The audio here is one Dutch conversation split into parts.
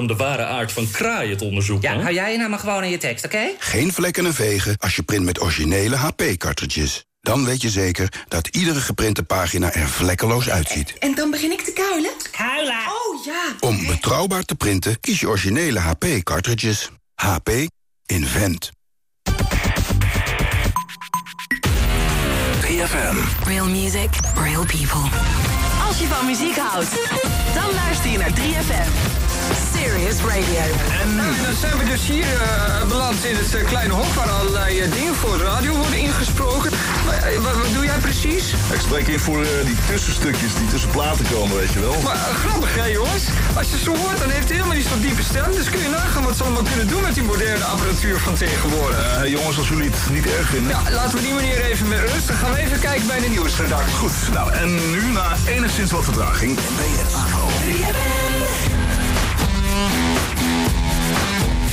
om de ware aard van kraaien te onderzoeken. Ja, hou jij je nou maar gewoon aan je tekst, oké? Geen vlekken en vegen als je print met originele HP-cartridges. Dan weet je zeker dat iedere geprinte pagina er vlekkeloos uitziet. En dan begin ik te kuilen? Kuilen! Oh ja! Om betrouwbaar te printen, kies je originele HP-cartridges. HP Invent. 3FM. Real music, real people. Als je van muziek houdt, dan luister je naar 3FM. Serious Radio. En dan zijn we dus hier uh, beland in het uh, kleine hok waar allerlei uh, dingen voor de radio worden ingesproken. Maar, wat, wat, doe jij precies? Ik spreek in voor die tussenstukjes die tussen platen komen, weet je wel. Maar grappig hè jongens? Als je zo hoort, dan heeft hij helemaal niet zo'n diepe stem. Dus kun je nagaan wat ze allemaal kunnen doen met die moderne apparatuur van tegenwoordig. jongens, als jullie het niet erg vinden. Ja, laten we die manier even met rust. Dan gaan we even kijken bij de nieuwsredactie. Goed, nou en nu na enigszins wat vertraging. Ben je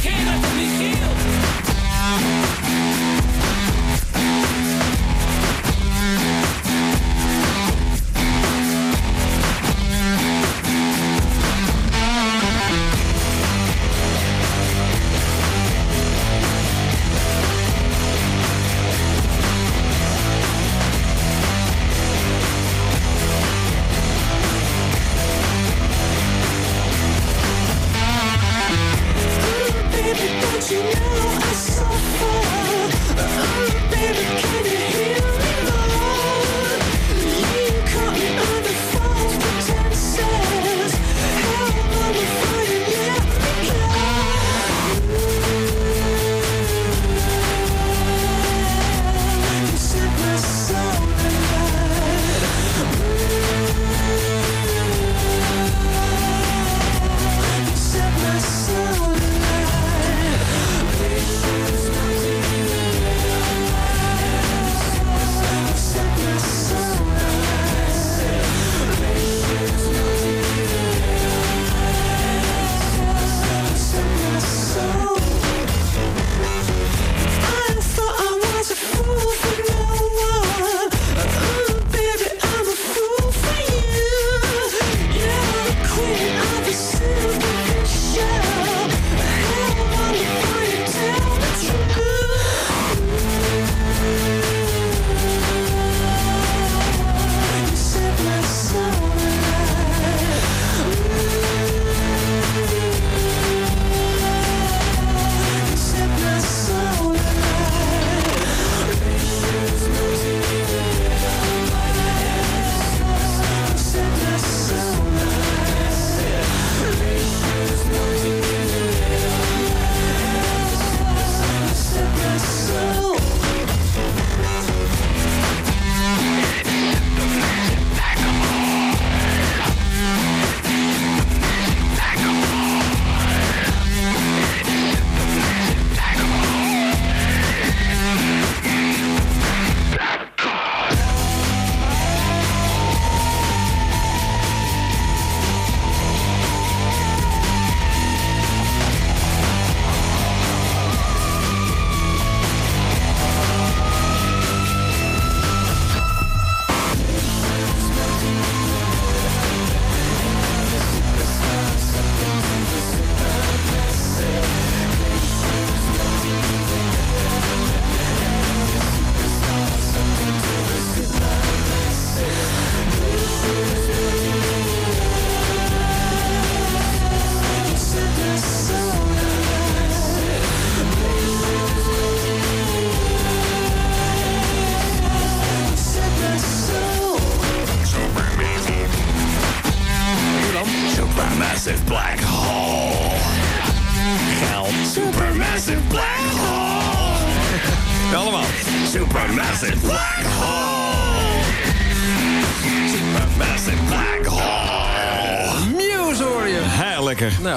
Cannot be healed.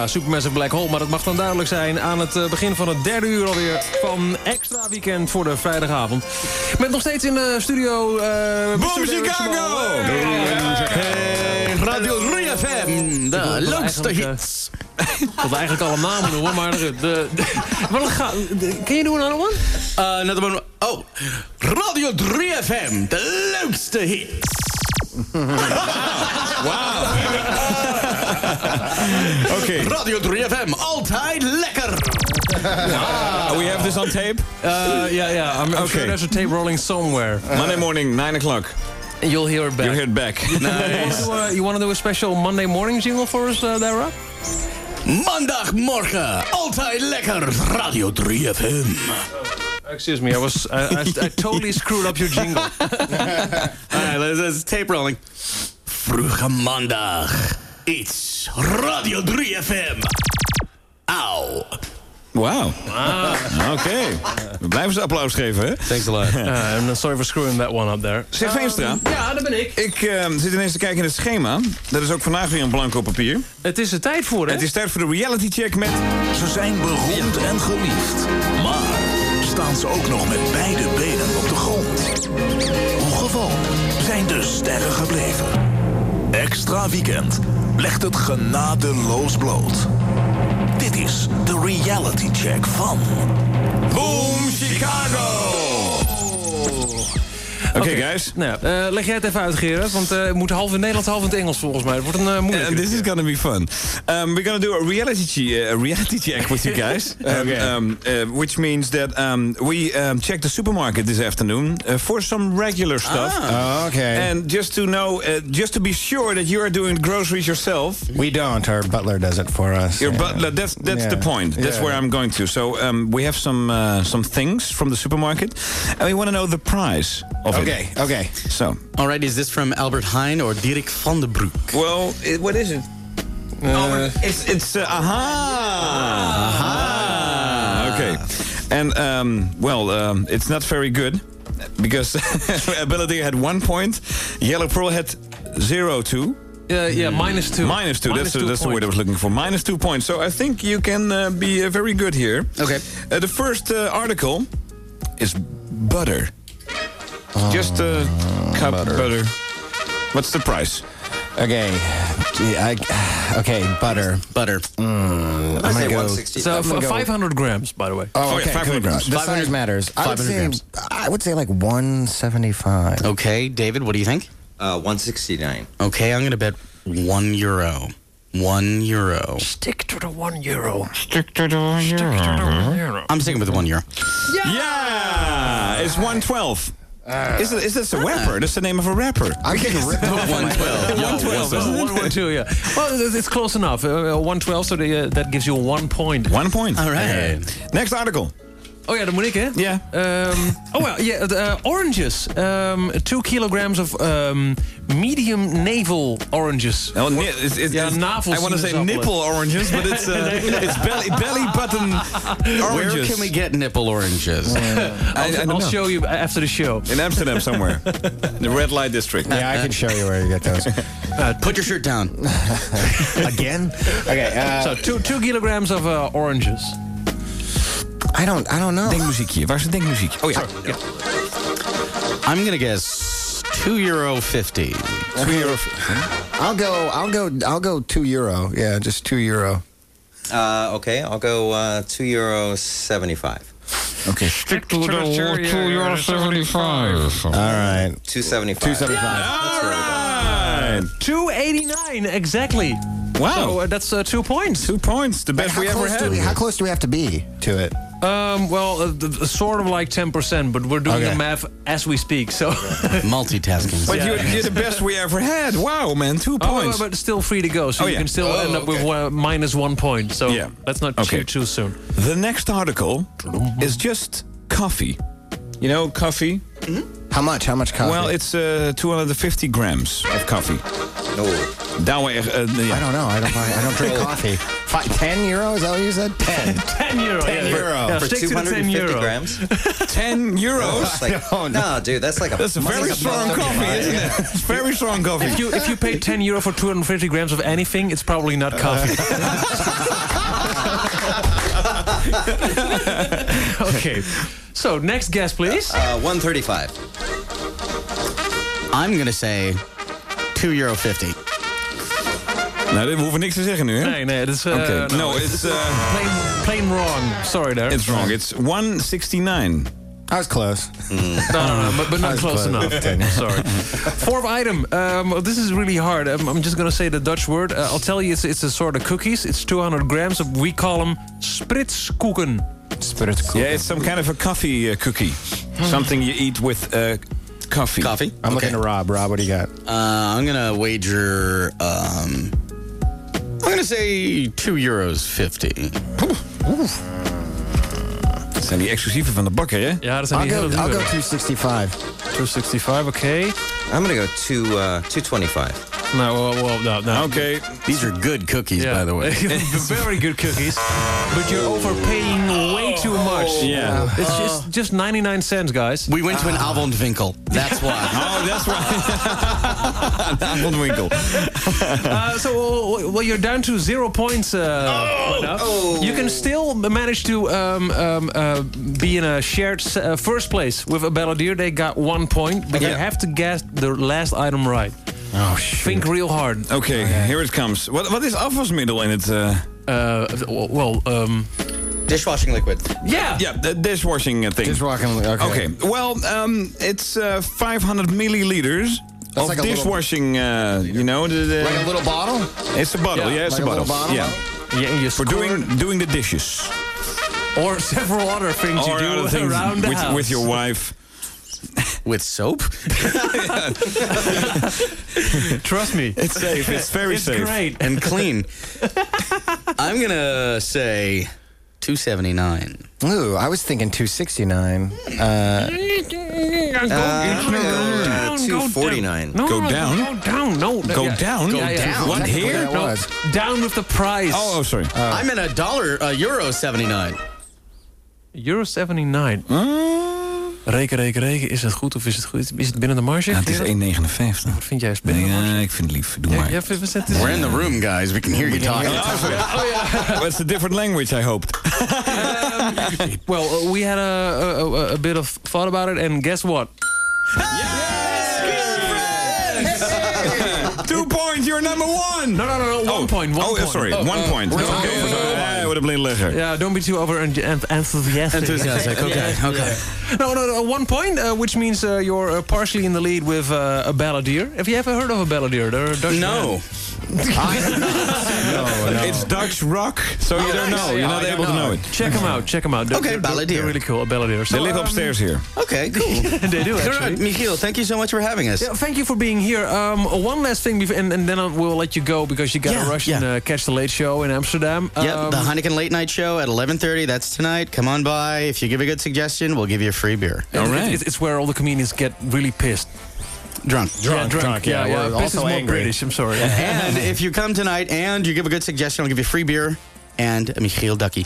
AVO. Supermassive Black Hole. Maar dat mag dan duidelijk zijn aan het eh, begin van het derde uur alweer van Extra Weekend voor de vrijdagavond. Met nog steeds in de studio... Uh, Boom Chicago! Hey, Radio 3FM, de leukste eh, hits. Ik wilde eigenlijk alle namen noemen, maar... De, de, wat ga, kun je doen aan one? Uh, net een, oh, Radio 3FM, de leukste hits. Wauw. Oké. Radio 3FM, altijd lekker. Oh, we have this on tape? Uh, yeah, yeah. I'm, I'm Okay. sure there's a tape rolling somewhere. Monday morning, 9 o'clock. You'll hear it back. You'll hear it back. Nice. you, uh, you want to do a special Monday morning jingle for us, uh, Dara? Maandagmorgen, altijd lekker. Radio 3FM. Excuse me, I was I, I, I totally screwed up your jingle. Alright, let's, let's tape rolling. Vroege maandag. Radio 3FM. Auw. Wauw. Oké. We blijven ze applaus geven, hè? Thanks a lot. Uh, I'm sorry for screwing that one up there. Zeg Veenstra. Ja, dat ben ik. Ik eh, zit ineens te kijken in het schema. Dat is ook vandaag weer een blanco papier. Het is er tijd voor, hè? Het is tijd voor de reality check met... Ze zijn beroemd en geliefd. Maar staan ze ook nog met beide benen op de grond? Hoe gewoon zijn de sterren gebleven? Extra weekend legt het genadeloos bloot. Dit is de reality check van... Boom Chicago! Oké, guys. Nou, eh, leg jij het even uit, Gerard. Want eh, het moet half in het Nederlands, half in het Engels volgens mij. Het wordt een uh, moeilijk. And this is gonna be fun. Um, we're gonna do a reality, uh, a reality check with you guys. Okay. Um, uh, which means that um, we um, checked the supermarket this afternoon uh, for some regular stuff. Oh, okay. And just to know, uh, just to be sure that you are doing groceries yourself. we don't. Our butler does it for us. Your Yeah. butler, that's that's the point. That's Yeah. where I'm going to. So um, we have some uh, some things from the supermarket, and we want to know the price of Okay, okay. So, Alright, is this from Albert Heijn or Dirk van den Broek? well, it, what is it? oh, it's it's uh, aha aha. Okay, and um, well, um, it's not very good because Ability had one point, Yellow Pearl had zero two. Uh, yeah, minus two. Minus two. Minus that's the, two that's the word I was looking for. Minus two points. So I think you can uh, be uh, very good here. Okay. Uh, the first uh, article is butter. Just a cup butter. butter. What's the price? Okay. Gee, I, okay, butter. Butter. I'm gonna go. So I'm gonna f- go- 500 grams, by the way. Oh, yeah, okay, 500 grams. The 500 size matters. I would 500 say. grams. I would say like 175. Okay, David, what do you think? Uh, 169. Okay, I'm gonna bet one euro. One euro. Stick to the one euro. Stick to the euro. euro. I'm sticking with the one euro. Yeah, it's 112. Is, it, is this a rapper? That's the name of a rapper. I'm getting ripped off. 112. Yo, 112, isn't it? One, one, two, yeah. Well, it's- it's close enough. Uh, 112, so the, uh, that gives you one point. One point. All right. Next article. Oh ja, dat moet ik, hè? Ja. Um, oh ja, yeah, uh, oranges. Um, two kilograms of um, medium navel oranges. Oh, ni- it's, it's, Ja, it's- navels I want to say nipple oranges, but it's uh, it's belly belly button Where can we get nipple oranges? I, I I'll, don't I'll show you after the show. In Amsterdam somewhere, the red light district. Yeah, I can show you where you get those. Put your shirt down. Again? Okay. Uh, So two, two kilograms of uh, oranges. I don't. I don't know. Denkmuziekje. Waar is het denkmuziekje? Oh ja. I'm gonna guess two euro fifty. Twee euro. I'll go. I'll go. I'll go two euro. Yeah, just two euro. Uh, okay, I'll go uh, 2 euro 75. Okay, stick to the euro 75. All right. 275. Two seventy five. Alright. 289, exactly. Wow. So uh, that's uh, two points. Two points, the best we ever had. we, how close do we have to be to it? Um, well, uh, th- sort of like 10%, but we're doing Okay. the math as we speak. So, Multitasking. But you're, you're the best we ever had. Wow, man, two points. but still free to go. So Oh, you yeah. can still Oh, end up with okay. one, minus one point. So Yeah. let's not Okay. cheer too soon. The next article is just coffee. You know coffee? How much? How much coffee? Well, it's uh, 250 grams of coffee. No. Douwe, uh, yeah. I don't know. I don't. Buy, I don't drink coffee. Five, Ten euro? Is that what you said? Ten. 10 euro. 10 yeah. euro. Yeah, For stick to the 10 250 euro. grams? 10 euros? That's like, No, no. no, dude, that's like a... That's a very like a strong coffee, isn't it? It's very strong coffee. If you, if you pay 10 euro for 250 grams of anything, it's probably not coffee. Okay. So, next guess, please. Uh, 135. I'm gonna say two euro fifty. Nou, we hoeven niks te zeggen nu, hè? Nee, nee, dat is... uh, Oké. no, No, it's, uh, plain, plain wrong. Sorry there. it's wrong. It's 169. I was close. No, no, no, but, but not close close. enough. Okay. Sorry. Fourth item. Um, this is really hard. Um, I'm just gonna say the Dutch word. Uh, I'll tell you, it's, it's a sort of cookies. It's 200 grams. Of, we call them spritskoeken. Spritskoeken. Yeah, it's some kind of a coffee uh, cookie. Something you eat with uh, coffee. Coffee? I'm Okay. looking to Rob. Rob, what do you got? Uh, I'm gonna wager. Um, I'm gonna say two euros fifty. Dat zijn die exclusieve van de bakker, hè? Ja, dat zijn I'll die go, hele I'll go 265. 265, oké. I'm gonna go to uh, 225. Nou, well, well, no, no. Oké. These are good cookies, by the way. Very good cookies. But you're overpaying way too much. Yeah. It's just, just 99 cents, guys. We went to an Avondwinkel. That's why. Oh, that's right. De avondwinkel. Uh, so, well, you're down to zero points uh, right now. You can still manage to um, um, uh, be in a shared uh, first place with a Balladeer. They got one point, but you have to guess the last item right. Oh, shit. Think real hard. Okay, here it comes. Wat, wat is afwasmiddel in het... uh, Uh, well, um, Dishwashing liquid. yeah. yeah, the dishwashing thing. Dishwashing, okay. Okay, well, um, it's uh, 500 milliliters of like a little- dishwashing, uh, you know. The, the- Like a little bottle? it's a bottle, Yeah, yeah, it's like a a bottle. bottle? Yeah, Yeah, you for squirt- doing doing the dishes. Or several other things you Or do things around the with, house. with your wife. With soap? Trust me. It's safe, it's very It's safe. great. and clean. I'm gonna say 279. Ooh, I was thinking 269. Uh, Uh, down, go 249. No, Go no, down? Go down. No. Go yeah. down? Yeah, yeah. down? What, here? No, down with the price. Oh, oh, sorry. I'm in a dollar, uh, euro 79. Euro 79. Reken, reken, reken. Is het goed of is het goed? Is het binnen de marge? Ja, het is Gerard? 1,59. Wat vind jij? Is binnen de marge? Ja, ik vind het lief. Doe maar. Ja, we zetten We're in the room, guys. We can hear you talking. Oh, it's a different language, I hoped. Well, uh, we had a, a, a, a bit of thought about it, and guess what? Two points, you're number one! No, no, no, no. One oh. point. One oh, point. sorry, one point. we're Okay, going sorry. Ja, what a blind legger. Yeah, don't be too over en- en- enthusiastic. Enthusiastic. Okay, okay. No, no, no. One point, uh, which means uh, you're uh, partially in the lead with uh, a balladeer. Have you ever heard of a balladeer? They're Dutch No. It's Dutch rock, so you don't know. You're not able to know it. Check them out. Check them out. They're, Okay, they're- balladeer. They're really cool. A balladeer. So, They live um, upstairs here. Okay, cool. they do Gerard, actually. Michiel, thank you so much for having us. Yeah, thank you for being here. Um, one last thing, before, and, and then I'll- we'll let you go because you got Yeah, to rush and yeah. uh, catch the late show in Amsterdam. Yep, Um, the Heineken Late Night Show at 11.30. That's tonight. Come on by. If you give a good suggestion, we'll give you a free beer. it- it- it's, it's where all the comedians get really pissed. Drunk. yeah, drunk. Yeah, yeah. we're is also more angry. British. I'm sorry. And if you come tonight and you give a good suggestion, I'll give you free beer and Michiel Ducky.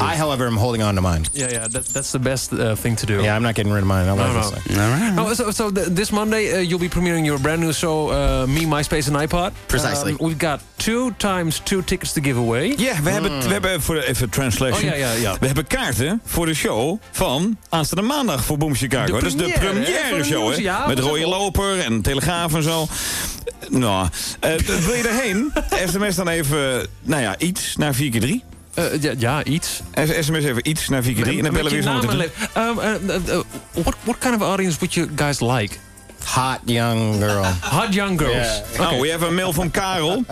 I, however, am holding on to mine. Yeah, yeah. That, that's the best uh, thing to do. Yeah, I'm not getting rid of mine. I No, like no. this thing. All right. Oh, so, so th- this Monday uh, you'll be premiering your brand new show, uh, Me, MySpace and iPod. Precisely. Um, we've got two times two tickets to give away. Ja, we hebben, we hebben voor even translation. Oh, ja, ja, ja. We hebben kaarten voor de show van aanstaande maandag voor Boom Chicago. De dat is de première, hè, show, hè? ja, Met rode loper en telegraaf en zo. Nou, eh, wil je erheen? SMS dan even, nou ja, iets naar 4 keer 3 Uh, ja, ja, iets. SMS even iets naar 4 keer 3 en dan bellen we weer zo meteen. um, uh, uh, uh, what, what kind of audience would you guys like? Hot young girl. Hot young girls. Yeah. Oh, we have een mail van Karel.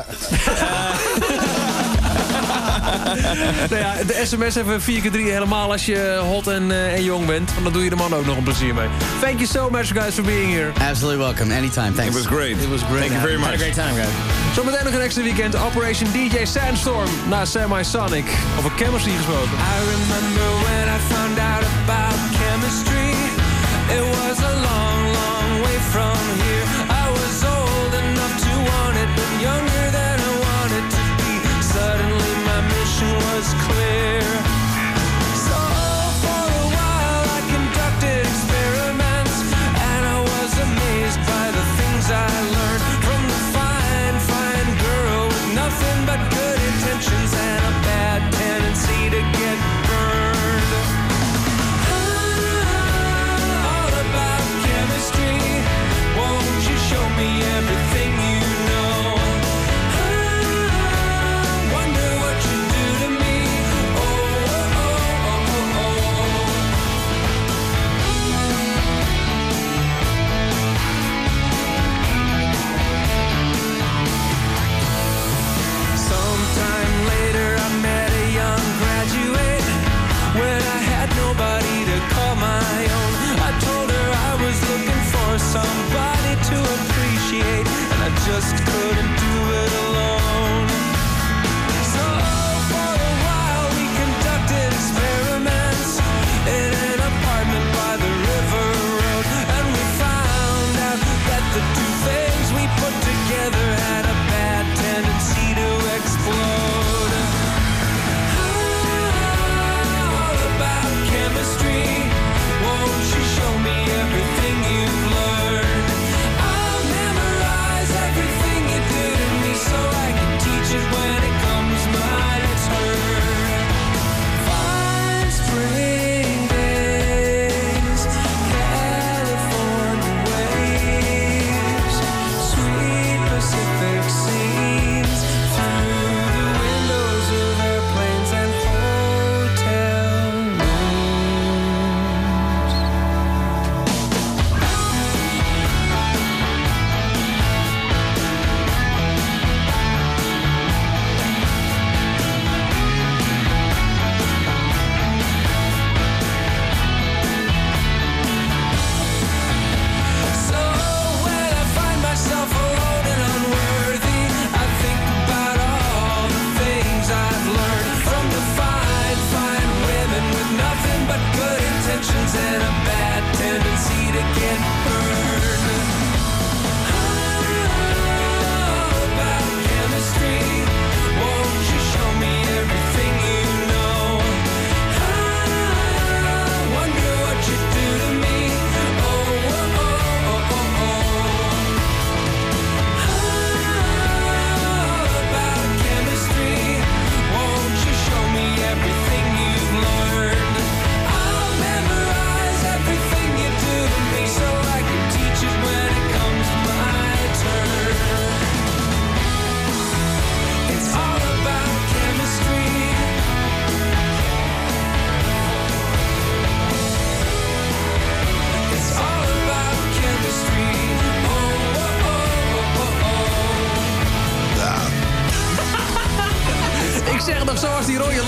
nou ja, de sms even 4 keer 3 helemaal als je hot en, eh, en jong bent. Want dan doe je de man ook nog een plezier mee. Thank you so much guys for being here. Absolutely welcome. Anytime. Thanks. It was great. It was great. Thank you very Had a much. great time, guys. Zometeen nog een extra weekend. Operation DJ Sandstorm na Semi-Sonic. Over chemistry gesproken. I remember when I found out about chemistry. It was a long, long way from here. Clear.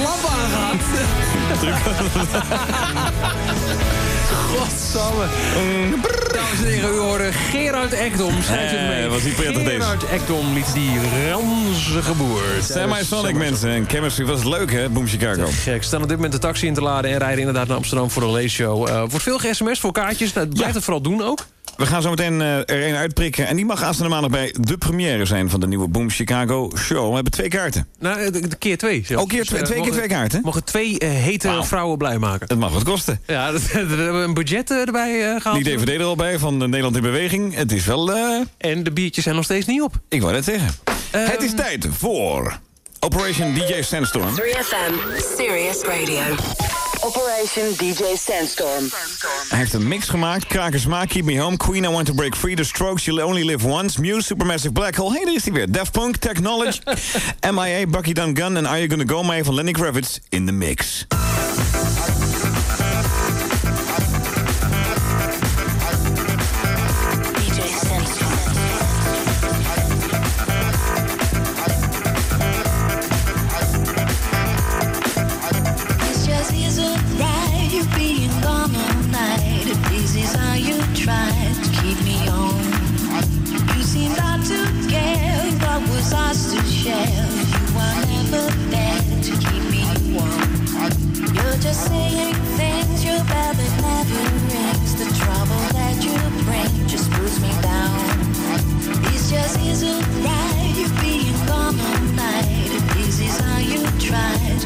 Lamp aangaat. Godsamme. Dames en heren, u hoorde Gerard Ekdom. Schrijf het mee. Eh, was die prettig deze. Gerard Ekdom liet die ranzige boer. Semi-Sonic mensen. En chemistry was leuk hè, Boom Chicago. Gek, staan op dit moment de taxi in te laden... en rijden inderdaad naar Amsterdam voor een leesshow. Eh wordt veel ge-sms voor kaartjes. Nou, blijf het vooral doen ook. We gaan zo meteen eh, er een uitprikken. En die mag aanstaande maandag bij de première zijn van de nieuwe Boom Chicago show. We hebben twee kaarten. Nou, de, de keer twee. zelfs. Ook keer twee, Dus, eh, twee keer twee kaarten? Mogen twee eh, hete vrouwen blij maken. Het mag wat kosten. Ja, dat- we hebben een budget eh, erbij eh, gehaald. Die DVD er al bij van eh, Nederland in Beweging. Het is wel... eh, En de biertjes zijn nog steeds niet op. Ik wou net zeggen. Ehm, Het is tijd voor Operation DJ Sandstorm. 3FM, Serious Radio. Operation DJ Sandstorm. Hij heeft een mix gemaakt. Krakersmaak, Keep Me Home, Queen, I Want To Break Free, The Strokes, You Only Live Once, Muse, Supermassive Black Hole. Hey, daar is hij weer. Daft Punk, Technology, MIA, Bucky Done Gun en Are You Gonna Go mee van Lenny Kravitz in de mix. Saying things never. The trouble that you bring just pulls me down. Just isn't right. You're night. This is how you try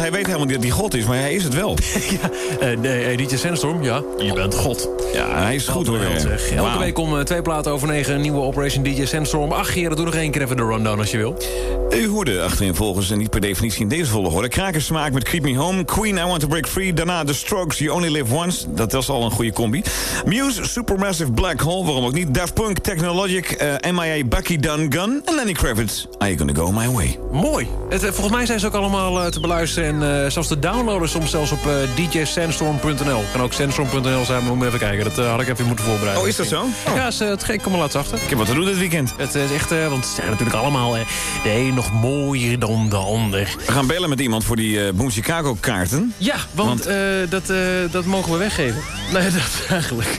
hij weet helemaal niet dat hij God is, maar hij is het wel. ja, eh, nee, DJ Sandstorm, ja, je bent God. Ja, hij is goed hoor. Zeg. Elke week om eh, twee platen over negen een nieuwe Operation DJ Sandstorm. Ach, Gerard, doe nog één keer even de rundown als je wil. U hoorde achterin volgens en niet per definitie in deze volgorde. Krakersmaak met Creep Me Home. Queen, I Want To Break Free. Daarna The Strokes, You Only Live Once. Dat was al een goede combi. Muse, Supermassive Black Hole. Waarom ook niet. Daft Punk, Technologic, eh, MIA, Bucky Dun Gun. En Lenny Kravitz, Are You Gonna Go My Way. Mooi. Het, eh, volgens mij zijn ze ook allemaal eh, te beluisteren. En zelfs te downloaden soms zelfs op djsandstorm.nl. Kan ook sandstorm.nl zijn, maar moet even kijken. Dat had ik even moeten voorbereiden. Oh, is dat zo? Ja, ze, het, ik kom er laatst achter. Ik heb wat te doen dit weekend. Het is echt, want ze zijn natuurlijk allemaal de nog mooier dan de ander. We gaan bellen met iemand voor die eh Boom Chicago kaarten. Ja, want, eh, dat, eh, dat mogen we weggeven. Nee, dat eigenlijk.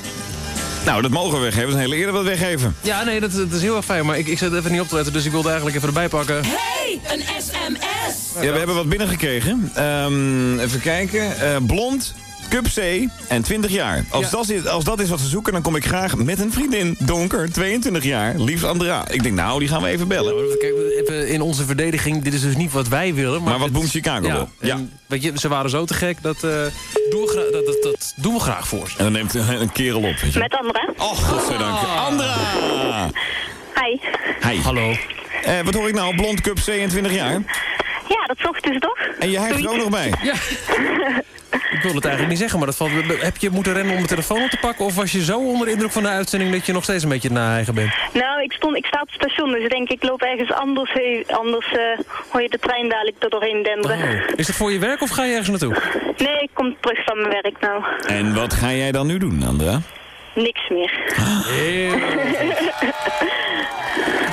Nou, dat mogen we weggeven. Dat is een hele eerder wat weggeven. Ja, nee, dat, dat is heel erg fijn. Maar ik, ik zit even niet op te letten, dus ik wilde eigenlijk even erbij pakken. Hey, een sms. Ja, we hebben wat binnengekregen. Ehm, even kijken. Eh, blond, Cup C en 20 jaar. Als, dat is, als dat is wat ze zoeken, dan kom ik graag met een vriendin. Donker, 22 jaar. Liefst Andra. Ik denk, nou, die gaan we even bellen. Kijk, even in onze verdediging, dit is dus niet wat wij willen. Maar, Maar wat Boom Chicago ja, wil. Ja. en Weet je, ze waren zo te gek, dat, eh, doen, dat, dat, dat doen we graag voor ze. En dan neemt een, een kerel op. Weet je. Met Andra. Oh, godzijdank. Andra! Hi. Hi. Hallo. Eh, wat hoor ik nou? Blond, Cup C en 20 jaar. Ja, dat zocht dus toch? En je hijgt er ook nog bij. Ja. Ik wil het eigenlijk niet zeggen, maar dat valt, heb je moeten rennen om de telefoon op te pakken? Of was je zo onder de indruk van de uitzending dat je nog steeds een beetje naheigen bent? Nou, ik, stond, ik sta op het station, dus ik denk ik loop ergens anders heen. Anders eh, hoor je de trein dadelijk er doorheen denderen. Oh. Is dat voor je werk of ga je ergens naartoe? Nee, ik kom terug van mijn werk nou. En wat ga jij dan nu doen, Andra? Niks meer.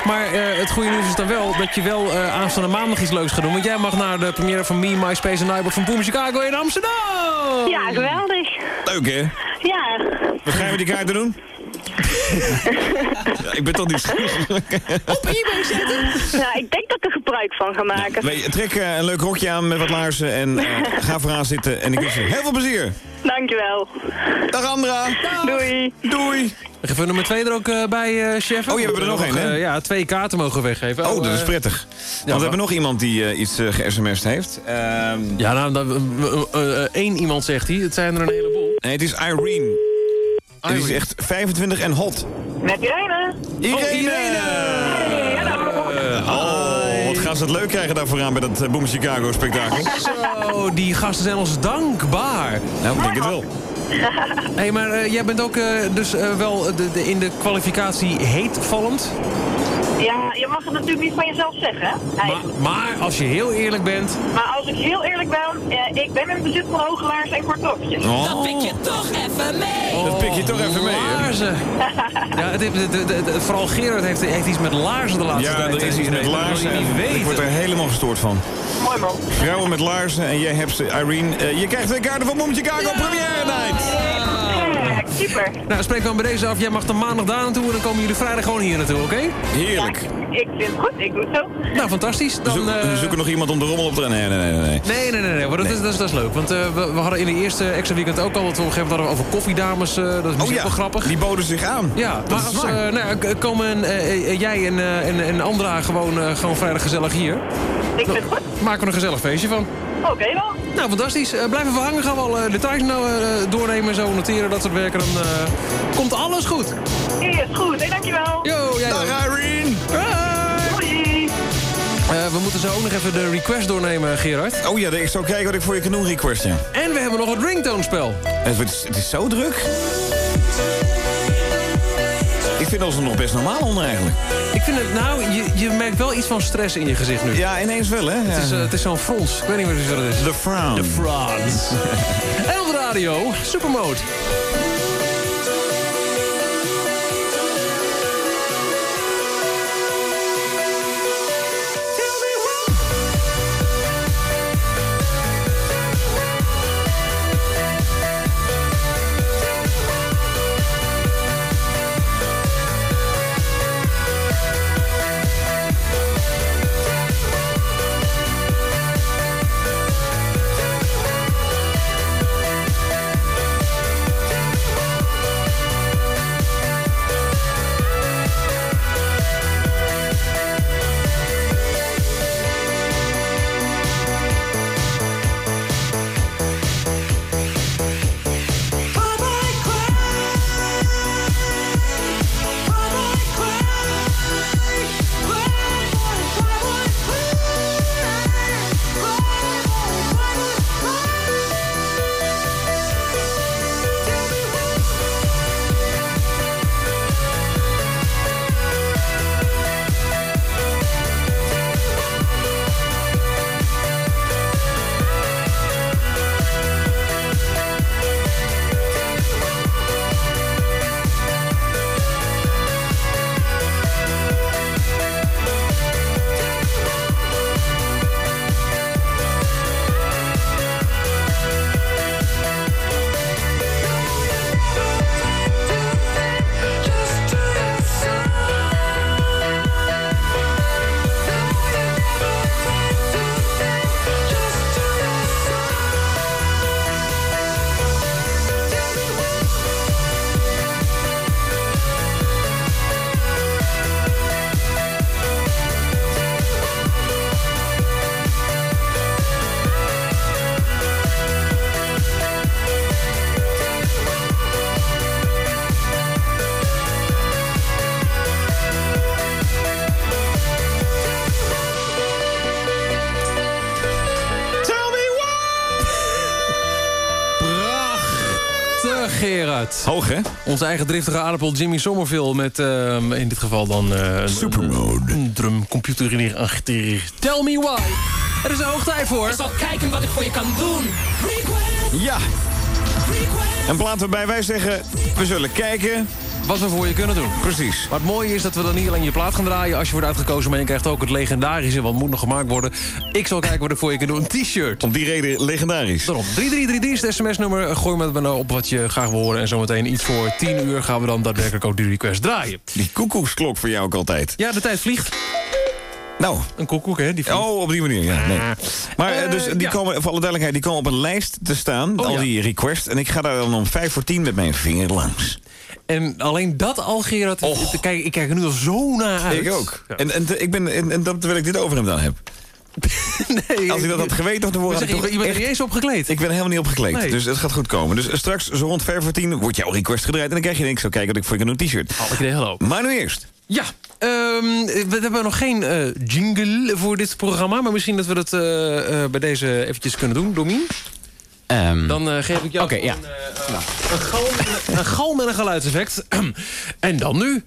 Maar eh, het goede nieuws is dan wel dat je wel eh, aanstaande maandag iets leuks gaat doen. Want jij mag naar de première van Me, MySpace en iBot van Boom Chicago in Amsterdam. Ja, geweldig. Leuk, hè? Ja. Wat ga je met die kaarten doen? Ja, ik ben toch niet Op eBay zetten? Nou, ik denk dat ik er gebruik van ga maken. Weet je, Trek eh, een leuk rokje aan met wat laarzen en eh, ga vooraan zitten. En ik wens je heel veel plezier. Dankjewel. Dag Andra. Doei. Doei. Geven we nummer twee er ook eh, bij, eh, chef? Oh, je hebt er nog één, hè? ja, twee kaarten mogen we weggeven. Oh, dat eh, is prettig. Want we hebben nog iemand die iets uh, ge-sms'd heeft. Ehm, Ja, nou, één iemand zegt hij. Het zijn er een heleboel. Nee, het is Irene. Het is echt 25 en hot. Met Irene. Irene! Eh, oh, wat gaan ze het leuk krijgen daar vooraan bij dat eh, Boom Chicago spektakel. Zo, die gasten zijn ons dankbaar. Nou, ik denk het wel. Hé, hey, maar eh, jij bent ook eh, dus eh, wel de, de, in de kwalificatie heetvallend. Ja, je mag het natuurlijk niet van jezelf zeggen, hè? Maar, maar als je heel eerlijk bent... Maar als ik heel eerlijk ben, eh, ik ben in bezit van hoge laars en kort rokjes. Oh. Dat pik je toch even mee. Dat pik je toch even mee, hè? Laarzen. Ja, het, het- het- het- vooral Gerard heeft, heeft iets met laarzen de laatste Ja, tijd. er is iets met laarzen. en Ik word er helemaal gestoord van. Mooi man. Vrouwen met laarzen en jij hebt ze, Irene. Eh, je krijgt twee kaarten van Boom Chicago Premiere Night. Ja, super. Nou, spreek dan bij deze af. Jij mag dan maandag daar naartoe en dan komen jullie vrijdag gewoon hier naartoe, oké? Heerlijk. Ik vind het goed, ik doe het zo. Nou, fantastisch. We Dan, zoeken, eh, we zoeken nog iemand om de rommel op te rennen. Nee, nee, nee, nee. Nee, nee, nee, nee, maar dat, Is, dat, is, dat is leuk. Want eh, we, we hadden in de eerste extra weekend ook al wat we op een gegeven moment hadden over koffiedames. eh, dat is misschien Oh ja, wel grappig. die boden zich aan. Ja, Dat maar is als, eh, nou, komen eh, eh, jij en, eh, en, en Andra gewoon, eh, gewoon vrijdag gezellig hier. Ik vind het goed. Maken we er een gezellig feestje van. Oké dan. Nou, fantastisch. Eh, blijf even hangen. Gaan we al eh, details nou eh, doornemen en zo noteren, dat soort werken. Dan komt alles goed. Is goed, hey, dankjewel. Yo, jij Dag ook. Irene. Eh, we moeten zo ook nog even de request doornemen, Gerard. Oh ja, ik zou kijken wat ik voor je kan doen, request, ja. En we hebben nog het ringtone-spel. Het is, het is zo druk. Ik vind ons er nog best normaal onder eigenlijk. Ik vind het, nou, je, je merkt wel iets van stress in je gezicht nu. Ja, ineens wel, hè? Het is, eh, het is zo'n frons. Ik weet niet meer wat het is. The Frown. En op de radio, Supermode. Gerard. Hoog, hè? Onze eigen driftige aardappel Jimmy Somerville met ehm, in dit geval dan... eh, een, Supermode. Een, een drumcomputer achter. Tell me why. Er is er hoog tijd voor. Ik zal kijken wat ik voor je kan doen. Ja. Een plaat waarbij wij zeggen, we zullen kijken... Wat we voor je kunnen doen. Precies. Maar het mooie is dat we dan niet alleen je plaat gaan draaien als je wordt uitgekozen... maar je krijgt ook het legendarische, wat moet nog gemaakt worden. Ik zal kijken wat ik voor je kan doen. Een t-shirt. Om die reden legendarisch. Daarom. 3333 is het sms-nummer. Gooi met me op wat je graag wil horen. En zometeen iets voor 10 uur gaan we dan daadwerkelijk ook die request draaien. Die koekoeksklok voor jou ook altijd. Ja, de tijd vliegt. Nou. Een koekoek, hè? Die vliegt. Oh, op die manier, ja. Nee. Maar eh, Eh, dus die ja. komen, voor alle duidelijkheid, die komen op een lijst te staan. Oh, al ja. die requests. En ik ga daar dan om 5 voor 10 met mijn vinger langs. En alleen dat al, Gerard, kijk, ik kijk er nu al zo naar uit. Ik ook. En, en, ik ben, en, en dat terwijl ik dit over hem dan heb. nee, Als ik dat had geweten had zeggen, toch je bent er echt- niet eens opgekleed. Ik ben helemaal niet opgekleed, Nee. dus het gaat goed komen. Dus straks, zo rond 5 voor 10, wordt jouw request gedraaid... en dan krijg je niks. Zo kijken wat ik voor je kan doen, een t-shirt. Ik hallo. Maar nu eerst. Ja, ehm, we hebben nog geen eh, jingle voor dit programma... maar misschien dat we dat eh, eh, bij deze eventjes kunnen doen. Domien? Dan eh, geef ik jou ja. een, eh, eh, een, galm, en- een galm en een geluidseffect. en dan nu...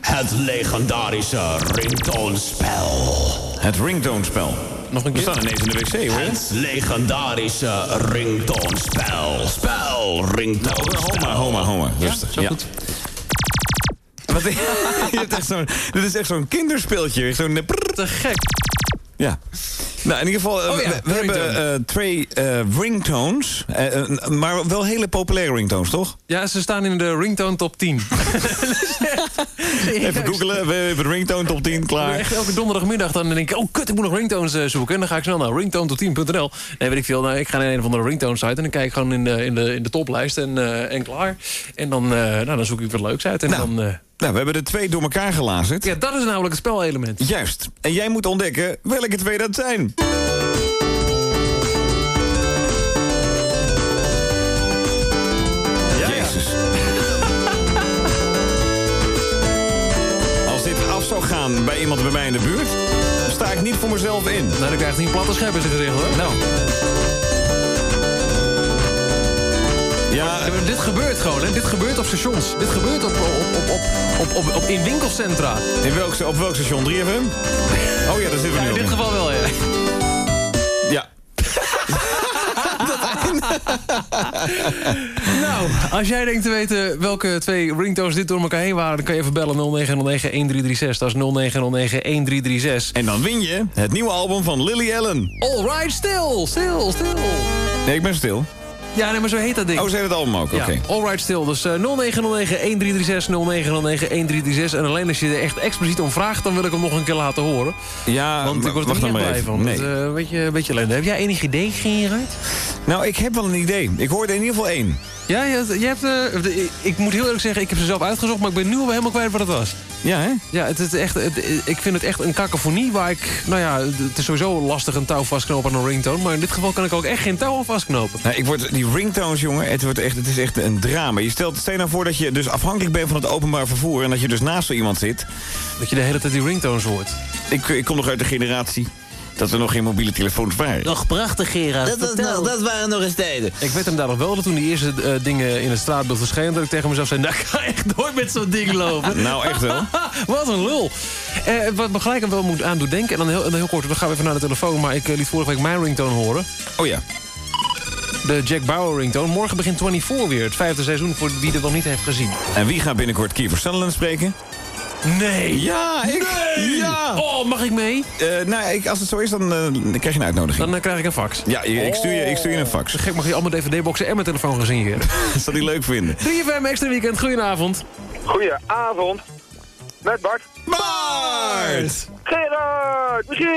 Het legendarische ringtone-spel. Het ringtone-spel. Nog een We keer? staan ineens in de wc, hoor. Het legendarische ringtone-spel. Spel, ringtone Homa, homa, homa. Rustig. zo goed. Wat, je hebt echt zo'n, dit is echt zo'n kinderspeeltje. Zo'n... Te gek. Ja. Nou, in ieder geval, eh, Oh ja, we, hebben eh, twee eh, ringtones. maar wel hele populaire ringtones, toch? Ja, ze staan in de ringtone top 10. Even googelen, we hebben de ringtone top 10 klaar. Echt elke donderdagmiddag dan denk ik... oh kut, ik moet nog ringtones eh, zoeken. En dan ga ik snel naar ringtonetop10.nl. Nee, weet ik veel. Nou, ik ga naar een of andere ringtone site... en dan kijk ik gewoon in de, in de, in de toplijst en, eh, en klaar. En dan, eh, nou, dan zoek ik wat leuks uit. En Nou. dan, Nou, we hebben er twee door elkaar gelazerd. ja, dat is namelijk het spelelement. Juist. En jij moet ontdekken welke twee dat zijn. Bij iemand bij mij in de buurt... sta ik niet voor mezelf in. Nou, dan krijgt hij een platte schep in zijn gezicht, hoor. Nou. Ja, maar dit gebeurt gewoon, hè. Dit gebeurt op stations. Dit gebeurt op, op, op, op, op, op, op- in winkelcentra. in welk, op welk station? 3FM? Oh ja, daar zitten we Ja, nu in op. dit geval wel. Ja. Nou, als jij denkt te weten welke twee ringtones dit door elkaar heen waren... dan kan je even bellen 0909-1336. Dat is 0909-1336. En dan win je het nieuwe album van Lily Allen. All right, stil, stil, stil. Nee, ik ben stil. Ja, nee, maar zo heet dat ding. Oh, ze heet het album ook, oké. Ja, all right, stil. Dus eh 0909-1336, 0909-1336. En alleen als je er echt expliciet om vraagt... dan wil ik hem nog een keer laten horen. Ja, Want ik word er niet maar blij van. Nee. Dat, eh, een beetje, een beetje ellende. Heb jij enig idee, Gerard? Nou, ik heb wel een idee. Ik hoorde in ieder geval één. Ja, je, hebt- je hebt... eh, ik moet heel eerlijk zeggen, ik heb ze zelf uitgezocht... maar ik ben nu al helemaal kwijt wat het was. Ja, hè? Ja, het is echt, het- ik vind het echt een kakofonie waar ik... Nou ja, het is sowieso lastig een touw vastknopen aan een ringtone... maar in dit geval kan ik ook echt geen touw aan vastknopen. Nou, ik word, die ringtones, jongen, het, wordt echt, het is echt een drama. Je stelt, nou voor dat je dus afhankelijk bent van het openbaar vervoer... en dat je dus naast zo iemand zit. Dat je de hele tijd die ringtones hoort. Ik, ik kom nog uit de generatie dat er nog geen mobiele telefoons waren. Nog prachtig, Gerard. Dat, was Vertel. nog, dat waren nog eens tijden. Ik weet hem daar nog wel dat toen die eerste eh, dingen in het straatbeeld verschenen... dat ik tegen mezelf zei, nou, ik ga echt nooit met zo'n ding lopen. Nou, echt wel. Wat een lul. Eh, wat me gelijk aan wel moet aan doen denken... en dan heel, en dan heel kort, dan gaan we even naar de telefoon... maar ik eh, liet vorige week mijn ringtone horen. Oh ja. De Jack Bauer ringtone. Morgen begint 24 weer, het vijfde seizoen... voor wie het nog niet heeft gezien. En wie gaat binnenkort Kiefer Sutherland spreken? Nee. Ja, ik. Ja. Oh, mag ik mee? Eh, nou, ik, als het zo is, dan, eh, krijg je een uitnodiging. Dan eh, krijg ik een fax. Ja, je- ik, stuur je, ik stuur je een fax. Zo gek mag je allemaal dvd-boxen en mijn telefoon gaan signeren. Dat zal hij leuk vinden. 3FM Extra Weekend, goedenavond. Goedenavond. Met Bart. Bart! Gerard! Michiel!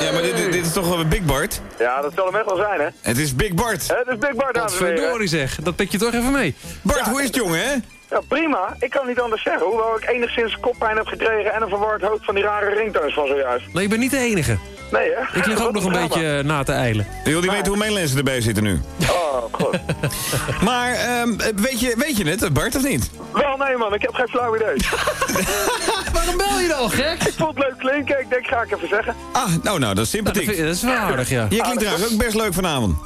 Ja, maar dit, dit- is toch wel Big Bart? Ja, dat zal hem echt wel zijn, hè? Het is Big Bart. Het is Big Bart, dames en heren. Verdorie zeg, dat pik je toch even mee. Bart, hoe is het, jongen, hè? Ja, prima. Ik kan niet anders zeggen. Hoewel ik enigszins koppijn heb gekregen en een verward hoofd van die rare ringtones van zojuist. Nee, ik ben niet de enige. Nee, hè? Ik lig ook nog een drama. beetje eh, na te eilen. Joh, die weet hoe mijn lenzen erbij zitten nu. Oh, god. Maar ehm, weet, je, weet je het, Bart, of niet? Wel, nee man, ik heb geen flauw idee. Waarom bel je dan, gek? Ik vond het leuk klinken, ik denk, ga ik even zeggen. Ah, nou, nou, dat is sympathiek. dat, is wel aardig, ja. Je Ah, klinkt dat trouwens ook best leuk vanavond.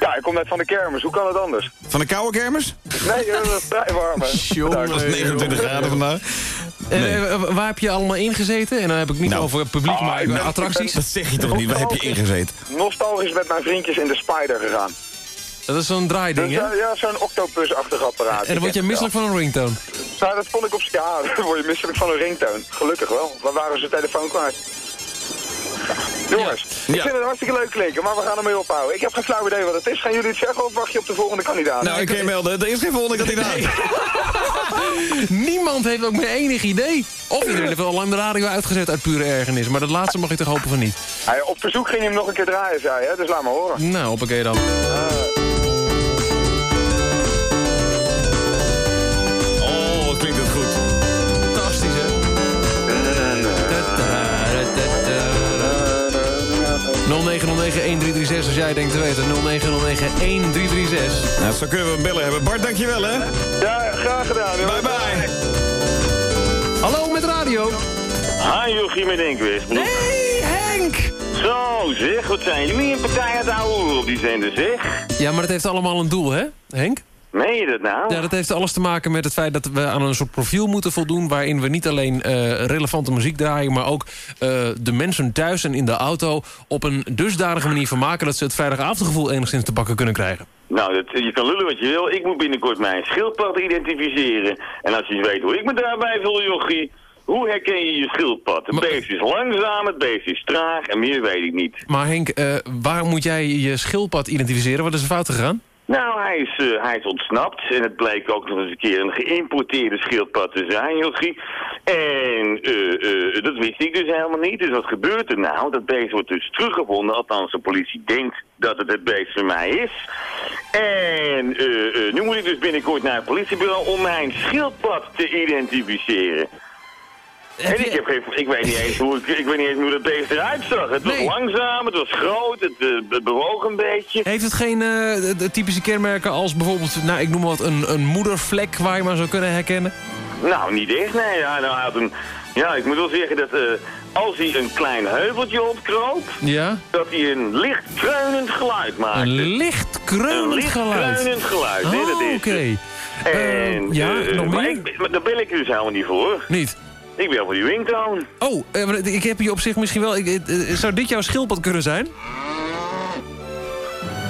Ja, ik kom net van de kermis, hoe kan het anders? Van de koude kermis? Nee, eh, dat is vrij warm, hè. Jongen, Dat is 29 graden vandaag. En, Nee. eh, waar heb je allemaal ingezeten? En dan heb ik niet Nou. over publiek, Ah, maar ben- attracties. Dat zeg je toch niet? Waar heb je ingezeten? Nostalgisch met mijn vriendjes in de Spider gegaan. Dat is zo'n draaiding, Dus, hè? eh, ja, zo'n octopus-achtig apparaat. En dan word je misselijk van een ringtone. Nou, dat vond ik op... Ja, dan word je misselijk van een ringtoon. Gelukkig wel. Waar waren ze telefoon kwijt? Jongens, ik vind het hartstikke leuk klinken, maar we gaan ermee ophouden. Ik heb geen flauw idee wat het is. Gaan jullie het zeggen of wacht je op de volgende kandidaat? Nou, ik kan je melden. Er is geen volgende kandidaat. Niemand heeft ook maar enig idee. Of iedereen heeft al lang de radio uitgezet uit pure ergernis. Maar dat laatste mag ik toch hopen van niet. Hij, op verzoek ging je hem nog een keer draaien, zei je, dus laat maar horen. Nou, hoppakee dan. Oh, 0909-1336 als jij denkt te weten. 0909-1336. Nou, zo kunnen we hem bellen hebben. Bart, dankjewel, hè? Ja, graag gedaan. Bye, bye. Hallo met radio. Hi, Jochie met Enkwist. Hey, Henk! Zo, zeg, wat zijn jullie een partij aan het ouwe op die zender, zeg? Ja, maar dat heeft allemaal een doel, hè, Henk? Meen je dat nou? Ja, dat heeft alles te maken met het feit dat we aan een soort profiel moeten voldoen... waarin we niet alleen eh, relevante muziek draaien... maar ook eh, de mensen thuis en in de auto op een dusdanige manier vermaken... dat ze het vrijdagavondgevoel enigszins te pakken kunnen krijgen. Nou, dat, je kan lullen wat je wil. Ik moet binnenkort mijn schildpad identificeren. En als je weet hoe ik me daarbij voel, Jochie... Hoe herken je je schildpad? Het beest is langzaam, het beest is traag en meer weet ik niet. Maar Henk, eh, waar moet jij je schildpad identificeren? Wat is er fout gegaan? Nou, hij is, eh, hij is ontsnapt. En het bleek ook nog eens een keer een geïmporteerde schildpad te zijn, Jochie. En eh, eh, dat wist ik dus helemaal niet. Dus wat gebeurt er nou? Dat beest wordt dus teruggevonden. Althans, de politie denkt dat het het beest van mij is. En nu moet ik dus binnenkort naar het politiebureau om mijn schildpad te identificeren. En ik, heb geen, ik weet niet eens hoe, ik, ik weet niet eens hoe dat beest eruit zag. Het was langzaam, het was groot, het, eh, het bewoog een beetje. Heeft het geen eh, de- typische kenmerken als bijvoorbeeld... nou, ik noem maar wat, een, een moedervlek waar je maar zou kunnen herkennen? Nou, niet echt, nee. Ja, nou, hij had een, ja ik moet wel zeggen dat eh, als hij een klein heuveltje opkroop, Ja? dat hij een licht kreunend geluid maakte. Een licht kreunend Een licht geluid. kreunend geluid, nee, dat Oh, is oké. het. En, ja, nog maar meer? ik- maar daar ben ik dus helemaal niet voor. Niet? Ik ben voor die ringtone. Oh, eh, ik heb hier op zich misschien wel... ik- eh, zou dit jouw schildpad kunnen zijn?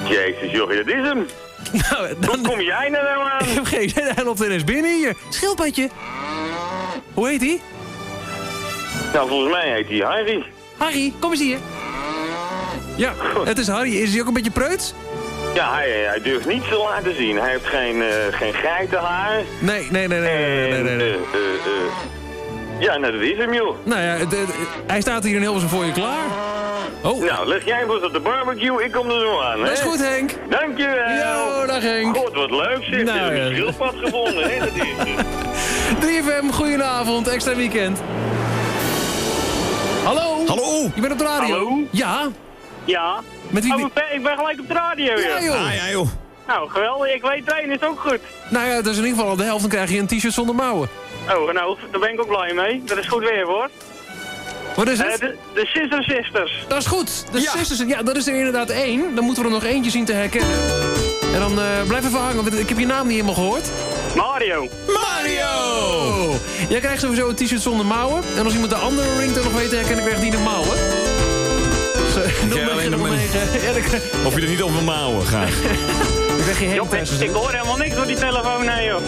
Jezus, joh, dat is hem. Nou, dan... Hoe kom jij nou aan? Ik heb geen idee, hij loopt ineens binnen hier. Schildpadje. Hoe heet hij? Nou, volgens mij heet hij Harry. Harry, kom eens hier. Ja, het is Harry. Is hij ook een beetje preuts? Ja, hij, hij durft niets te laten zien. Hij heeft geen, eh, geen geitenhaar. Nee, nee, nee, nee, nee, nee, nee, nee. Ja, nou, dat is hem, joh. Nou ja, hij staat hier in Hilversum voor je klaar. Oh. Nou, leg jij eens op de barbecue, ik kom er zo aan, hè? Dat is goed, Henk. Dankjewel. Yo, dag Henk. God, wat leuk zeg. Nou, ja. een schildpad gevonden, hè? Dat is het. 3FM, goedenavond, extra weekend. Hallo? Hallo? Je bent op de radio? Hallo? Ja. Ja. Met wie- Oh, ik, ben, ik ben gelijk op de radio, Ja, joh. Ah, ja, joh. Nou, geweldig. Ik weet trainen is ook goed. Nou ja, dat is in ieder geval al de helft, dan krijg je een t-shirt zonder mouwen. Oh, nou, daar ben ik ook blij mee. Dat is goed weer, hoor. Wat is Eh, het? de, de Sister Sisters. Dat is goed. De Sisters, ja, dat is er inderdaad één. Dan moeten we er nog eentje zien te herkennen. En dan eh, blijf even hangen, want ik heb je naam niet helemaal gehoord. Mario. Mario! Jij krijgt sowieso een t-shirt zonder mouwen. En als iemand de andere ringtone nog weet te herkennen, krijgt die de mouwen. Dus, eh, Jij alleen 0909. Ja, Of je er niet op wil mouwen, graag. Dan krijg ik, thuis. ik hoor helemaal niks door die telefoon, nee, joh.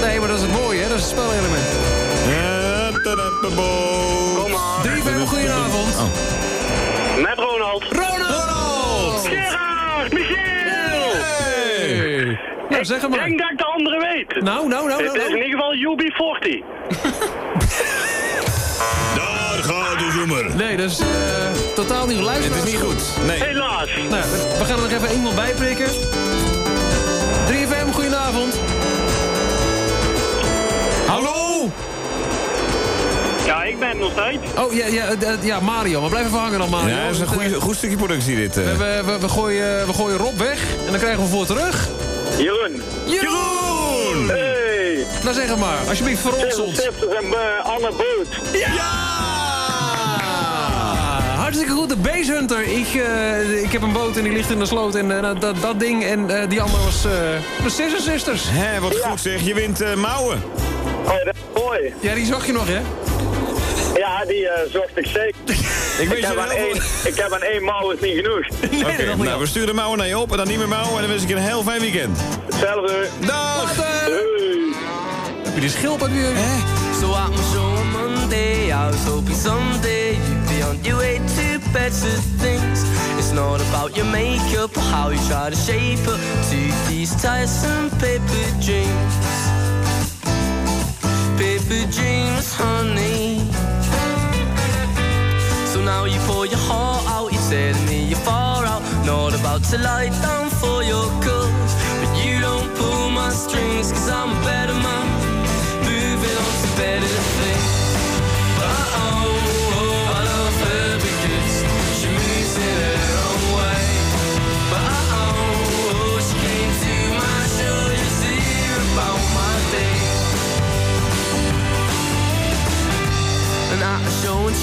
Nee, maar dat is het mooie, hè? Dat is het spelelement. Kom maar. 3 goedenavond. Met Ronald. Ronald! Gerard, Michel! Hey. Nou, zeg hem Ik maar. denk dat ik de andere weet. Nou, nou, nou, Het nou, is nou. in ieder geval UB40. Daar gaat de zoemer. Nee, dat is eh, totaal niet geluisterd. Het is niet goed. Nee. Helaas. Nou, we gaan er nog even iemand bij prikken. 3FM, goedenavond. Hallo? Ja, ik ben nog steeds. Oh, ja, ja, eh, eh, ja Mario. Maar blijf even hangen dan, Mario. Ja, dat is een goeie, goed stukje productie dit. eh. We, we, we, we gooien, we gooien Rob weg en dan krijgen we voor terug. Jeroen. Jeroen! Hey! Nou zeg het maar, alsjeblieft voor ons. 76 en uh, Anne Boot. Ah, hartstikke goed, de Base Hunter. Ik, eh, ik heb een boot en die ligt in de sloot. En eh, dat, dat ding en eh, die andere was eh, de Scissor Sisters. Hé, wat goed zeg. Je wint eh, mouwen. Oh, dat is mooi. Ja, die zag je nog, hè? Ja, die eh, zocht ik zeker. Ik, Ik heb, aan één, ik heb aan één mouw is niet genoeg. Oké, nou, we sturen de mouwen naar je op en dan niet meer mouwen. En dan wens ik je een heel fijn weekend. Hetzelfde. Dag! Heb je die schildpad weer? So at my show on Monday, I was hoping someday you'd be on your way to better things. It's not about your makeup or how you try to shape up to these tiresome paper dreams. Paper dreams, honey. So now you pour your heart out, you're telling me you're far out. Not about to lie down for your cause. But you don't pull my strings, cause I'm a better man.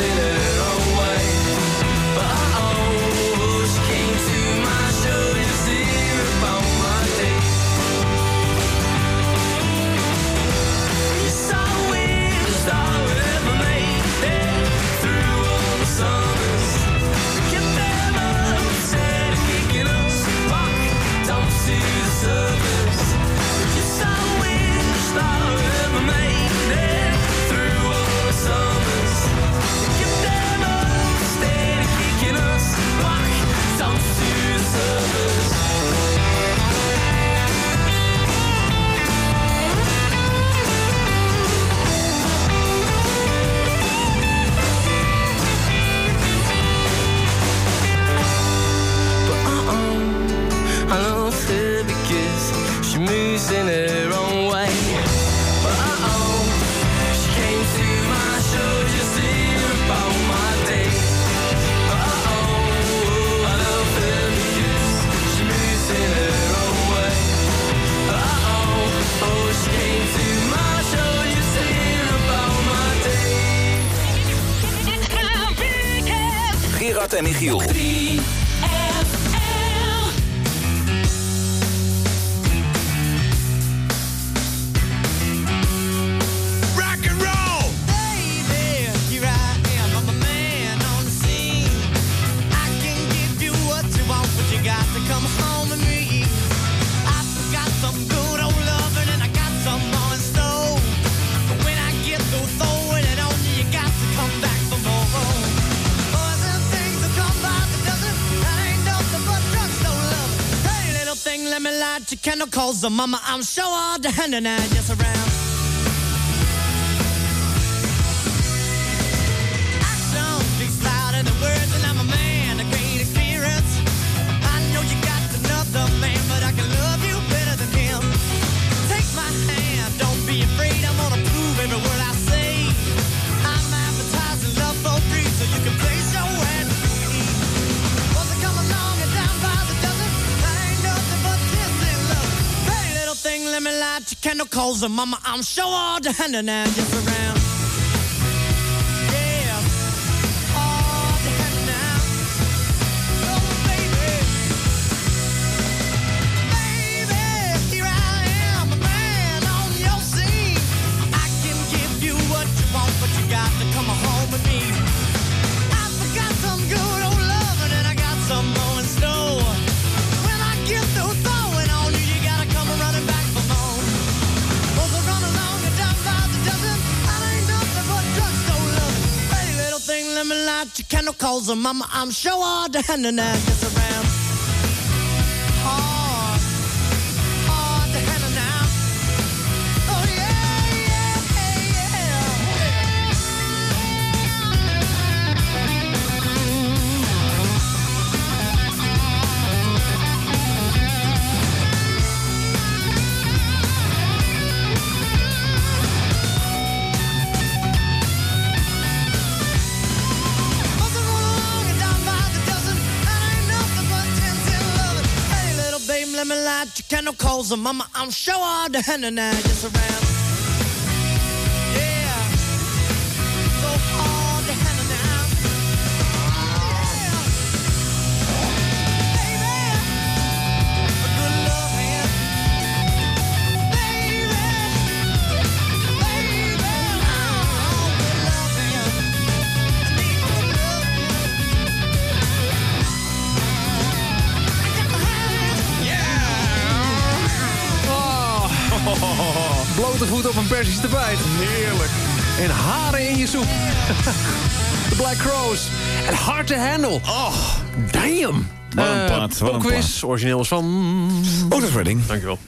consider candle, the mama, I'm sure all the hand and I just around. Candle, cause the mama, I'm sure all the hand and just. Candle, cause uh, mama, I'm sure hard to handle light your candle, cause uh, mama, I'm sure hard to handle now. Just around. Op een Persische tapijt. Heerlijk. En haren in je soep. De Black Crows. En hard to handle. Oh, damn. Wat een Eh, plaat, wat een popquiz. Origineel was van... Otis Redding. Dankjewel.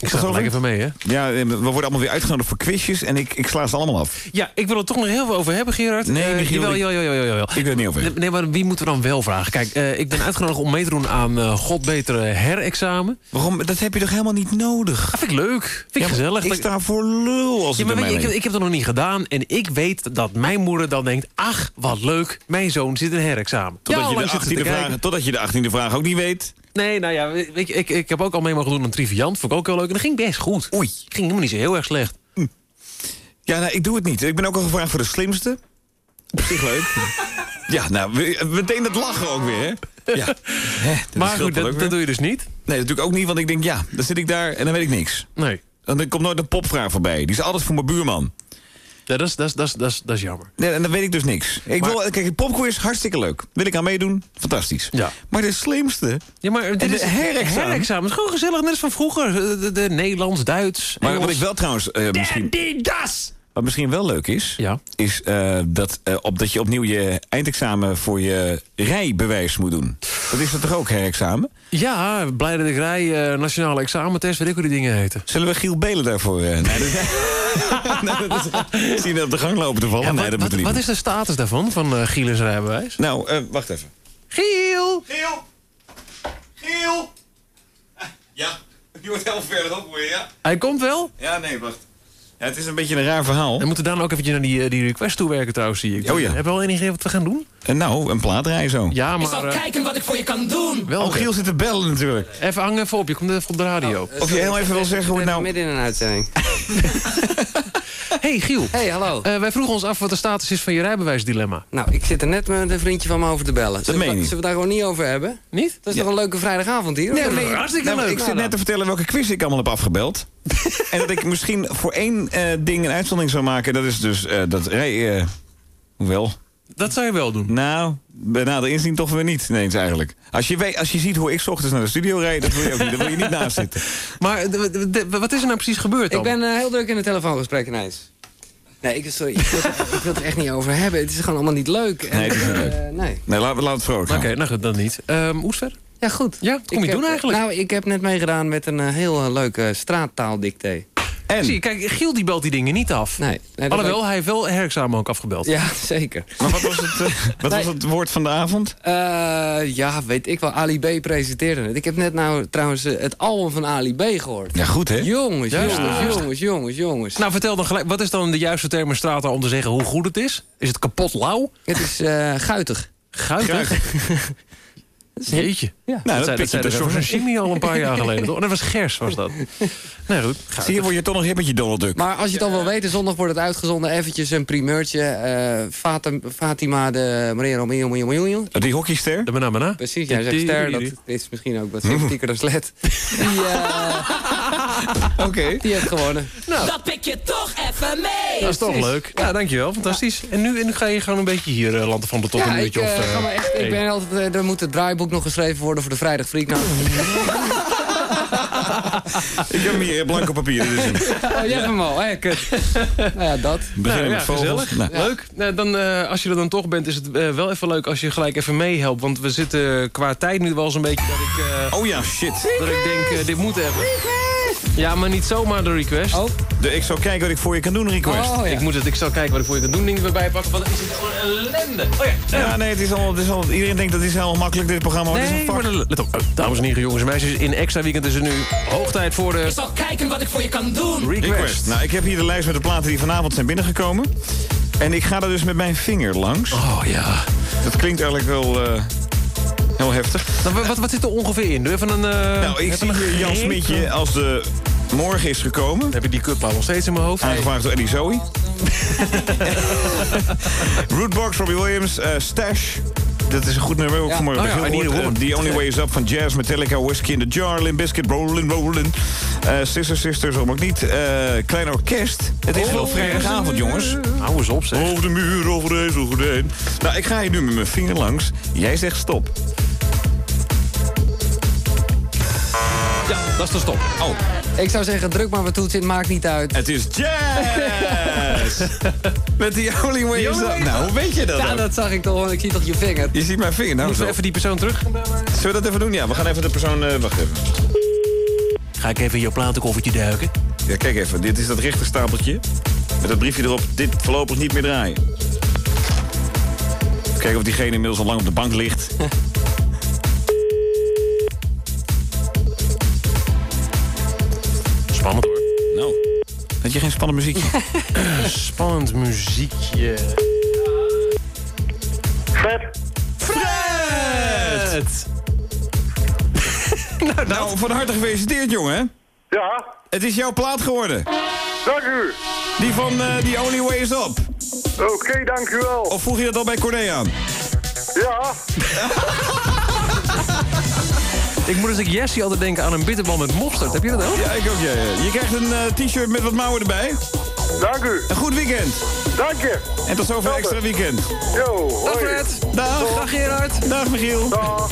Ik er lekker van mee, hè? Ja, eh, we worden allemaal weer uitgenodigd voor quizjes en ik, ik sla ze allemaal af. Ja, ik wil het toch nog heel veel over hebben, Gerard. Nee, Eh, Michiel, jawel, ik- jawel, jawel, jawel, jawel. Ik wil het niet over. Nee, maar wie moeten we dan wel vragen? Kijk, eh, ik ben uitgenodigd om mee te doen aan eh God Betere herexamen. Waarom? Dat heb je toch helemaal niet nodig? Dat vind ik leuk. Vind ik Ja, gezellig. Ik Dat- sta voor lul als Ja, ik maar er weet ik, ik heb het nog niet gedaan. En ik weet dat mijn moeder dan denkt... ach, wat leuk, mijn zoon zit in herexamen. Totdat, Ja, je de lang zitten te 18e kijken. vraag, totdat je de 18e vraag ook niet weet. Nee, nou ja, weet je, ik, ik heb ook al mee mogen doen aan Triviant. Vond ik ook heel leuk. En dat ging best goed. Oei. Ging helemaal niet zo heel erg slecht. Ja, nou, ik doe het niet. Ik ben ook al gevraagd voor de slimste. Op zich leuk. ja, nou, we- meteen dat lachen ook weer, hè? Ja. Hè, Maar goed, dat, doe je dus niet. Nee, dat doe ik ook niet, want ik denk, ja, dan zit ik daar en dan weet ik niks. Nee. Dan er komt nooit een popvraag voorbij. Die is altijd voor mijn buurman. Ja, dat is, dat is, dat is, dat is, dat is jammer. Nee, en dan weet ik dus niks. Ik Maar- wil, kijk, popquiz, hartstikke leuk. Wil ik aan meedoen? Fantastisch. Ja. Maar de slimste... Ja, maar dit de is herexamen? herexamen is gewoon gezellig, net als van vroeger. De, de, de Nederlands, Duits, Maar Engels. wat ik wel trouwens eh, misschien... Die das! Wat misschien wel leuk is, Ja. is eh, dat, eh, op, dat je opnieuw je eindexamen voor je rijbewijs moet doen. Dat is dat toch ook herexamen? Ja, blij dat ik rij, eh, nationale examentest, weet ik hoe die dingen heten. Zullen we Giel Belen daarvoor... nee, dat, nee, dat is, zie je op de gang lopen te vallen? Ja, nee, wat, dat wat, moet is de status daarvan, van uh, Gielens rijbewijs? Nou, eh, wacht even. Giel! Giel! Giel! Ja, je wordt heel ver op weer, ja? Hij komt wel? Ja, nee, wacht. Ja, het is een beetje een raar verhaal. We moeten dan ook eventjes naar die, eh, die request toe werken trouwens, zie ik. Oh ja. Heb je al enig idee wat we gaan doen? En nou, een plaatdraai zo. Ja, Ik maar... zal eh, kijken wat ik voor je kan doen. wel, Oh, Giel zit te bellen natuurlijk. Even hangen even op, je komt even op de radio. Of je heel even wil zeggen hoe het nou... Midden in een uitzending. Hey Giel, Hey, hallo. eh, wij vroegen ons af wat de status is van je rijbewijsdilemma. Nou, ik zit er net met een vriendje van me over te bellen. Zullen, meen we, je zullen we daar gewoon niet over hebben? Niet? Dat is toch een leuke vrijdagavond hier? Nee, nee, niet? hartstikke nou, leuk. Ik zit Nou, net te vertellen welke quiz ik allemaal heb afgebeld. en dat ik misschien voor één eh, ding een uitzondering zou maken. Dat is dus eh, dat rij... eh, hoewel... Dat zou je wel doen. Nou, bij nader inzien toch weer niet ineens eigenlijk. Als je, weet, als je ziet hoe ik 's ochtends naar de studio rijd, dat wil je ook niet. Daar wil je niet naast zitten. Maar de- de- de- wat is er nou precies gebeurd dan? Ik ben heel druk in een telefoongesprek ineens. Nee, ik, sorry, ik, wil, het- ik wil het er echt niet over hebben. Het is gewoon allemaal niet leuk. En, Nee, het is niet leuk. nee. Nee, laat, laat het vrolijk Oké, nou goed, dan niet. Ehm het verder? Ja, goed. Ja, wat kom Ik je heb- doen eigenlijk? Nou, ik heb net meegedaan met een heel eh, leuke straattaaldicté. En? Zie je, kijk, Giel die belt die dingen niet af. Nee. Alhoewel, hij heeft wel herexamen ook afgebeld. Ja, zeker. Maar wat was het, eh, wat was het woord van de avond? Eh, ja, weet ik wel. Ali B presenteerde het. Ik heb net nou trouwens eh, het album van Ali B gehoord. Ja, goed hè? Jongens, jongens, jongens, jongens, jongens. Nou, vertel dan gelijk, wat is dan de juiste term in strata om te zeggen hoe goed het is? Is het kapot lauw? Het is eh guitig. Guitig? Jeetje. Ja. Nou, dat, dat zei, pik je dat zei de er George even en Jimmy al een paar jaar geleden. toch? Dat was Gers, was dat. Nee, goed. Zie je, word je toch nog hip met je Donald Duck. Maar als je het al wil weten, zondag wordt het uitgezonden. Eventjes een primeurtje. eh, Fatim- Fatima de Maria Romeo, Romeo. Die hockeyster? De banana, banana. Precies, jij zegt ster. Dat is misschien ook wat sympathieker dan slet. Die, eh, Oké. die heeft gewonnen. Dat pik je toch even mee. Dat is toch leuk. Ja, dankjewel. Fantastisch. En nu, en nu ga je gewoon een beetje hier uh, landen van de tot Ja, een ik, uurtje of... eh, eh, ga maar echt, ik ben altijd, eh, er moet het draaiboek nog geschreven worden voor de Vrijdag Freak. Nou, Ik heb hier, blanco papier. Dit is hem. Oh, jij hebt hem al. Hé, kut. nou ja, dat. Beginnen Nou, met ja, vogels. gezellig. Nou. Leuk. Nou, dan, eh, als je er dan toch bent, is het eh, wel even leuk als je gelijk even meehelpt. Want we zitten qua tijd nu wel zo'n beetje dat ik... eh, Oh ja, shit. Dat ik denk, eh, dit moet even. Ja, maar niet zomaar de request. Oh. De, ik zal kijken wat ik voor je kan doen, request. Oh, ja. Ik moet het, ik zal kijken wat ik voor je kan doen, dingen erbij pakken. Want het is het gewoon een ellende. Oh ja. Ja, nee, het is al, het is al, iedereen denkt dat het is helemaal makkelijk, dit programma. maar het is een vak. maar let op. Oh, Dames en heren, jongens en meisjes. In extra weekend is het nu hoog tijd voor de Ik zal kijken wat ik voor je kan doen. request. Request. Nou, ik heb hier de lijst met de platen die vanavond zijn binnengekomen. En ik ga er dus met mijn vinger langs. Oh ja. Dat klinkt eigenlijk wel eh, heel heftig. Nou, wa- wat, wat zit er ongeveer in? Doe even een... eh, Nou, ik zie een hier Jan. Smitje als de morgen is gekomen. Heb ik die kutplaat nog steeds in mijn hoofd? Aangevraagd door Eddie Zoe. Rootbox, Robbie Williams, eh, Stash. Dat is een goed nummer, ook Ja. vanmorgen Oh. Eh, The Only Way Is Up van Jazz, Metallica, Whiskey in the Jar, Limp Bizkit, Rollin' Rollin'. Eh Sister Sisters, waarom ook niet. Eh, Klein Orkest. Het is wel vrijdagavond, jongens. Hou eens op, zeg. Over de muur, over deze gordijn. Nou, ik ga hier nu met mijn vinger langs. Jij zegt stop. Ja, dat is de stop. Oh, Ik zou zeggen, druk maar wat toets in, maakt niet uit. het is jazz! met The Only Way Is Up. Nou, hoe weet je dat Ja, dat zag ik toch, want ik zie toch je vinger. Je ziet mijn vinger. Nou, Moeten we zo. even die persoon terug gaan bellen? Zullen we dat even doen? Ja, we gaan even de persoon... eh, wacht even. Ga ik even in jouw platenkoffertje duiken? Ja, kijk even. Dit is dat rechterstapeltje. Met dat briefje erop. Dit voorlopig niet meer draaien. Even kijken of diegene inmiddels al lang op de bank ligt. had je geen spannend muziekje? Spannend muziekje. Fred, Fred! nou, nou, van harte gefeliciteerd, jongen. ja, Het is jouw plaat geworden. dank u. Die van eh The Only Way Is Up. Oké, dank u wel. Of vroeg je dat al bij Corné aan? Ja, Ik moet als ik Jessie altijd denken aan een bitterbal met mosterd. Heb je dat ook? Ja, ik ook, ja. ja. Je krijgt een eh, t-shirt met wat mouwen erbij. dank u. Een goed weekend. Dank je. En tot zover extra weekend. Yo, Dag hoi. Fred! Dag. Dag Gerard! Dag, Michiel. Dag.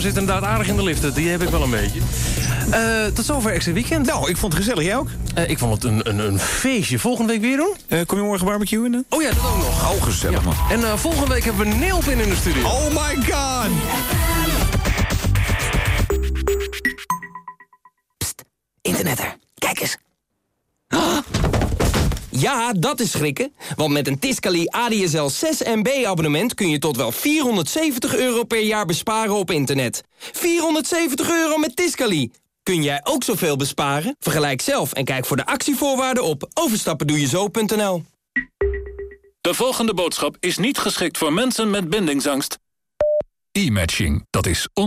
Zit inderdaad aardig in de lift. Die heb ik wel een beetje. Eh, tot zover Extra Weekend. Nou, ik vond het gezellig. Jij ook? Eh, ik vond het een, een, een feestje. Volgende week weer doen? Eh, kom je morgen barbecuen dan? Oh ja, dat ook nog. Oh, gezellig man. En eh, volgende week hebben we Neelpin in de studio. Oh my god! Dat is schrikken. Want met een Tiscali ADSL 6 MB abonnement kun je tot wel 470 euro per jaar besparen op internet. 470 euro met Tiscali. Kun jij ook zoveel besparen? Vergelijk zelf en kijk voor de actievoorwaarden op overstappendoejezo.nl. De volgende boodschap is niet geschikt voor mensen met bindingsangst. E-matching, dat is online.